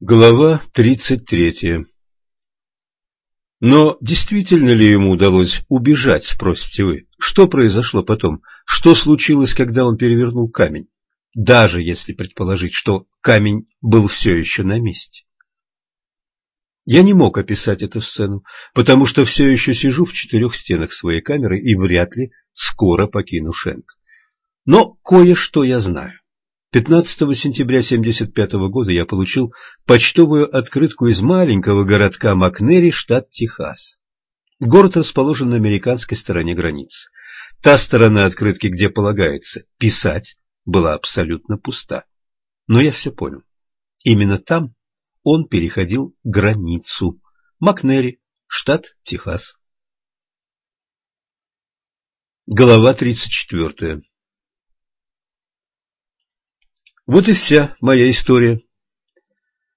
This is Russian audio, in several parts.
Глава 33 Но действительно ли ему удалось убежать, спросите вы? Что произошло потом? Что случилось, когда он перевернул камень? Даже если предположить, что камень был все еще на месте. Я не мог описать эту сцену, потому что все еще сижу в четырех стенах своей камеры и вряд ли скоро покину Шенк. Но кое-что я знаю. 15 сентября 1975 года я получил почтовую открытку из маленького городка Макнери, штат Техас. Город расположен на американской стороне границы. Та сторона открытки, где полагается писать, была абсолютно пуста. Но я все понял. Именно там он переходил границу. Макнери, штат Техас. Глава 34 Вот и вся моя история.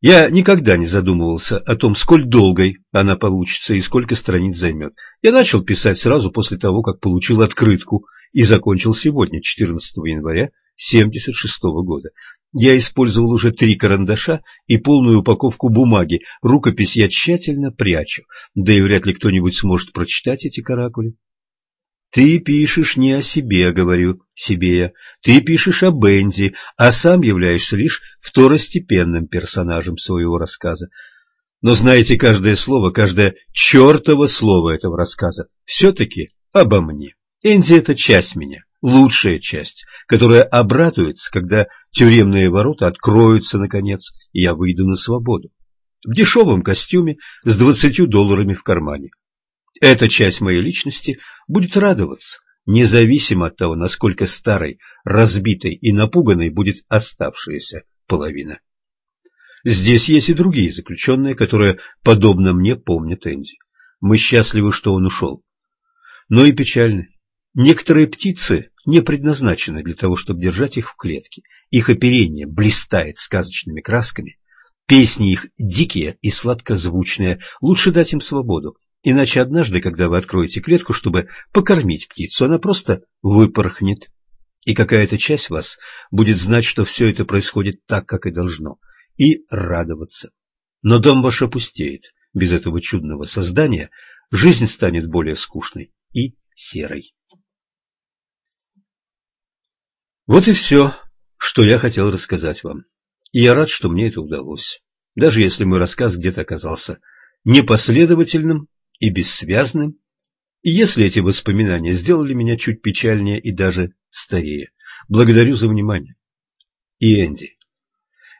Я никогда не задумывался о том, сколь долгой она получится и сколько страниц займет. Я начал писать сразу после того, как получил открытку и закончил сегодня, 14 января 1976 года. Я использовал уже три карандаша и полную упаковку бумаги. Рукопись я тщательно прячу, да и вряд ли кто-нибудь сможет прочитать эти каракули. Ты пишешь не о себе, говорю себе я. Ты пишешь о Бенди, а сам являешься лишь второстепенным персонажем своего рассказа. Но знаете, каждое слово, каждое чертово слово этого рассказа все-таки обо мне. Энди — это часть меня, лучшая часть, которая обрадуется, когда тюремные ворота откроются наконец, и я выйду на свободу. В дешевом костюме с двадцатью долларами в кармане. Эта часть моей личности будет радоваться, независимо от того, насколько старой, разбитой и напуганной будет оставшаяся половина. Здесь есть и другие заключенные, которые, подобно мне, помнят Энди. Мы счастливы, что он ушел. Но и печальны. Некоторые птицы не предназначены для того, чтобы держать их в клетке. Их оперение блистает сказочными красками. Песни их дикие и сладкозвучные. Лучше дать им свободу, Иначе однажды, когда вы откроете клетку, чтобы покормить птицу, она просто выпорхнет. И какая-то часть вас будет знать, что все это происходит так, как и должно, и радоваться. Но дом ваш опустеет. Без этого чудного создания жизнь станет более скучной и серой. Вот и все, что я хотел рассказать вам. И я рад, что мне это удалось. Даже если мой рассказ где-то оказался непоследовательным и бессвязным, и если эти воспоминания сделали меня чуть печальнее и даже старее. Благодарю за внимание. И Энди,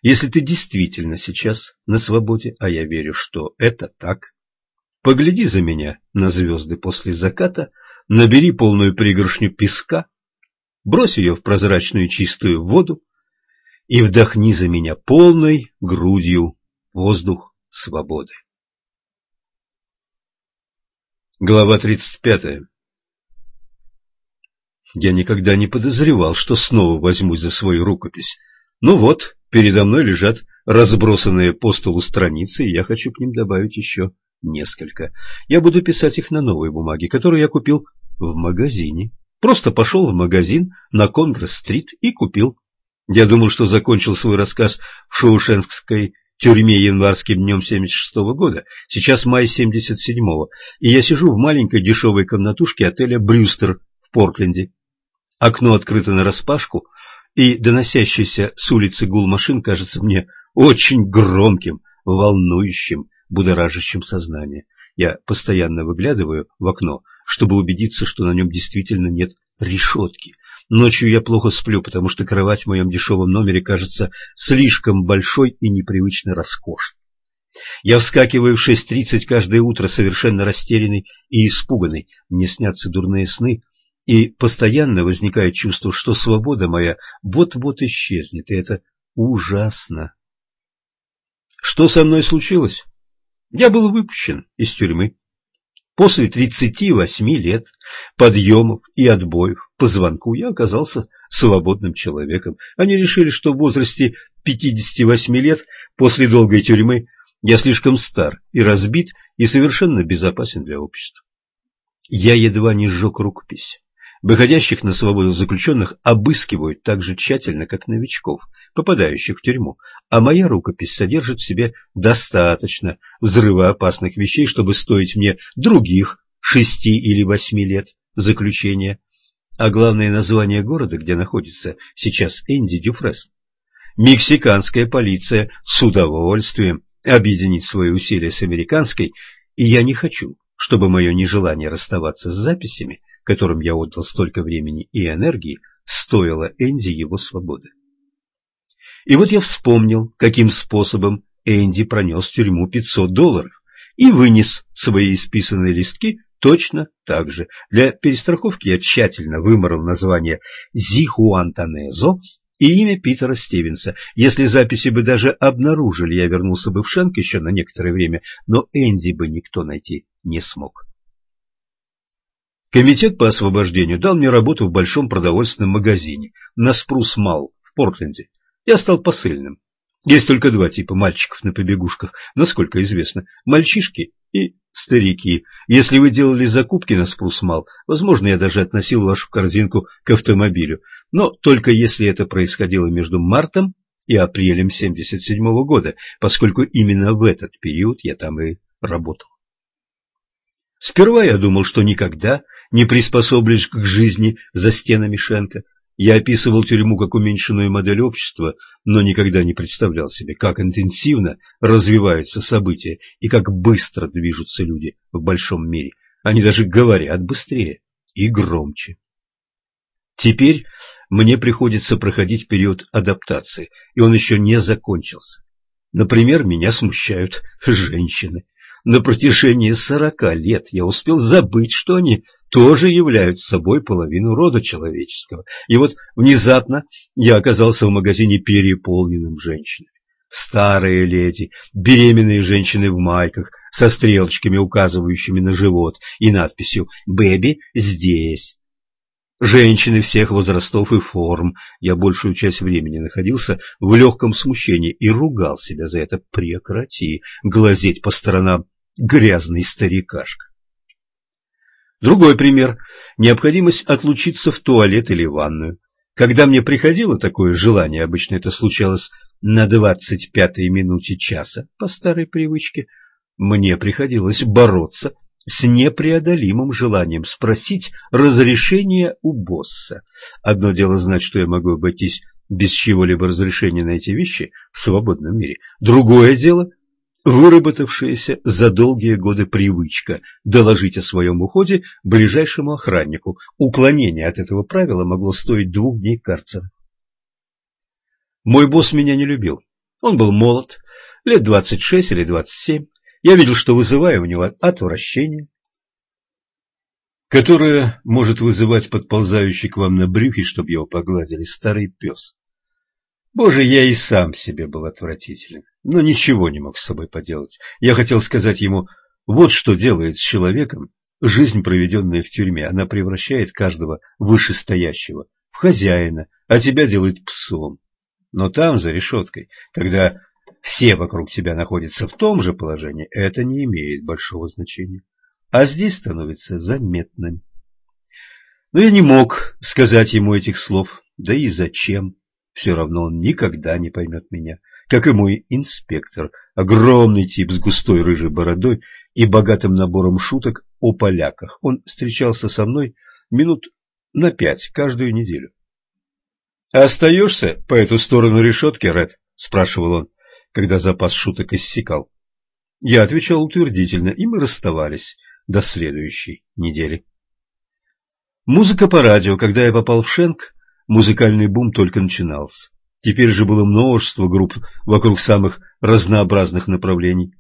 если ты действительно сейчас на свободе, а я верю, что это так, погляди за меня на звезды после заката, набери полную пригоршню песка, брось ее в прозрачную чистую воду и вдохни за меня полной грудью воздух свободы. Глава 35. Я никогда не подозревал, что снова возьмусь за свою рукопись. Ну вот, передо мной лежат разбросанные по столу страницы, и я хочу к ним добавить еще несколько. Я буду писать их на новой бумаге, которую я купил в магазине. Просто пошел в магазин на Конгресс-стрит и купил. Я думал, что закончил свой рассказ в Шоушенской тюрьме январским днем 76 -го года, сейчас май 77-го, и я сижу в маленькой дешевой комнатушке отеля «Брюстер» в Портленде. Окно открыто нараспашку, и доносящийся с улицы гул машин кажется мне очень громким, волнующим, будоражащим сознание. Я постоянно выглядываю в окно, чтобы убедиться, что на нем действительно нет решетки, Ночью я плохо сплю, потому что кровать в моем дешевом номере кажется слишком большой и непривычно роскошной. Я вскакиваю в 6.30 каждое утро совершенно растерянный и испуганный. Мне снятся дурные сны, и постоянно возникает чувство, что свобода моя вот-вот исчезнет, и это ужасно. Что со мной случилось? Я был выпущен из тюрьмы. После 38 лет подъемов и отбоев по звонку я оказался свободным человеком. Они решили, что в возрасте 58 лет после долгой тюрьмы я слишком стар и разбит и совершенно безопасен для общества. Я едва не сжег рукопись. Выходящих на свободу заключенных обыскивают так же тщательно, как новичков, попадающих в тюрьму, а моя рукопись содержит в себе достаточно взрывоопасных вещей, чтобы стоить мне других шести или восьми лет заключения. А главное название города, где находится сейчас Энди Дюфрест. Мексиканская полиция с удовольствием объединит свои усилия с американской, и я не хочу, чтобы мое нежелание расставаться с записями, которым я отдал столько времени и энергии, стоило Энди его свободы. И вот я вспомнил, каким способом Энди пронес в тюрьму 500 долларов и вынес свои исписанные листки точно так же. Для перестраховки я тщательно выморал название Зихуантанезо и имя Питера Стивенса. Если записи бы даже обнаружили, я вернулся бы в Шенк еще на некоторое время, но Энди бы никто найти не смог. Комитет по освобождению дал мне работу в большом продовольственном магазине на Спрус Малл в Портленде. Я стал посыльным. Есть только два типа мальчиков на побегушках, насколько известно. Мальчишки и старики. Если вы делали закупки на Спрусмал, возможно, я даже относил вашу корзинку к автомобилю. Но только если это происходило между мартом и апрелем 77 -го года, поскольку именно в этот период я там и работал. Сперва я думал, что никогда не приспособлюсь к жизни за стенами Шенка, я описывал тюрьму как уменьшенную модель общества, но никогда не представлял себе, как интенсивно развиваются события и как быстро движутся люди в большом мире. Они даже говорят быстрее и громче. Теперь мне приходится проходить период адаптации, и он еще не закончился. Например, меня смущают женщины. На протяжении сорока лет я успел забыть, что они тоже являются собой половину рода человеческого. И вот внезапно я оказался в магазине переполненным женщинами. Старые леди, беременные женщины в майках, со стрелочками, указывающими на живот, и надписью «Бэби здесь». Женщины всех возрастов и форм. Я большую часть времени находился в легком смущении и ругал себя за это. Прекрати глазеть по сторонам, грязный старикашка. Другой пример – необходимость отлучиться в туалет или ванную. Когда мне приходило такое желание, обычно это случалось на двадцать пятой минуте часа, по старой привычке, мне приходилось бороться с непреодолимым желанием спросить разрешения у босса. Одно дело знать, что я могу обойтись без чего-либо разрешения на эти вещи в свободном мире. Другое дело – выработавшаяся за долгие годы привычка доложить о своем уходе ближайшему охраннику. Уклонение от этого правила могло стоить двух дней карцера. Мой босс меня не любил. Он был молод, лет двадцать шесть или двадцать семь. Я видел, что вызываю у него отвращение, которое может вызывать подползающий к вам на брюхе, чтобы его погладили, старый пес. Боже, я и сам себе был отвратителен, но ничего не мог с собой поделать. Я хотел сказать ему, вот что делает с человеком жизнь, проведенная в тюрьме. Она превращает каждого вышестоящего в хозяина, а тебя делает псом. Но там, за решеткой, когда все вокруг тебя находятся в том же положении, это не имеет большого значения. А здесь становится заметным. Но я не мог сказать ему этих слов, да и зачем? Все равно он никогда не поймет меня, как и мой инспектор, огромный тип с густой рыжей бородой и богатым набором шуток о поляках. Он встречался со мной минут на пять каждую неделю. «Остаешься по эту сторону решетки, Ред?» – спрашивал он, когда запас шуток иссякал. Я отвечал утвердительно, и мы расставались до следующей недели. Музыка по радио. Когда я попал в Шенк, музыкальный бум только начинался. Теперь же было множество групп вокруг самых разнообразных направлений.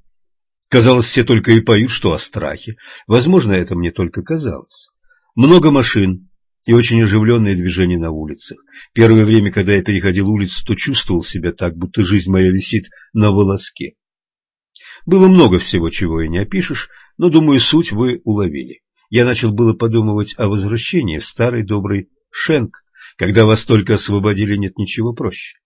Казалось, все только и поют, что о страхе. Возможно, это мне только казалось. Много машин и очень оживленное движение на улицах. Первое время, когда я переходил улицу, то чувствовал себя так, будто жизнь моя висит на волоске. Было много всего, чего и не опишешь, но, думаю, суть вы уловили. Я начал было подумывать о возвращении в старый добрый Шенк, когда вас только освободили, нет ничего проще.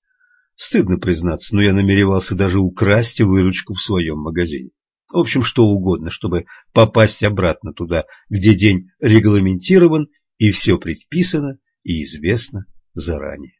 Стыдно признаться, но я намеревался даже украсть выручку в своем магазине. В общем, что угодно, чтобы попасть обратно туда, где день регламентирован и все предписано и известно заранее.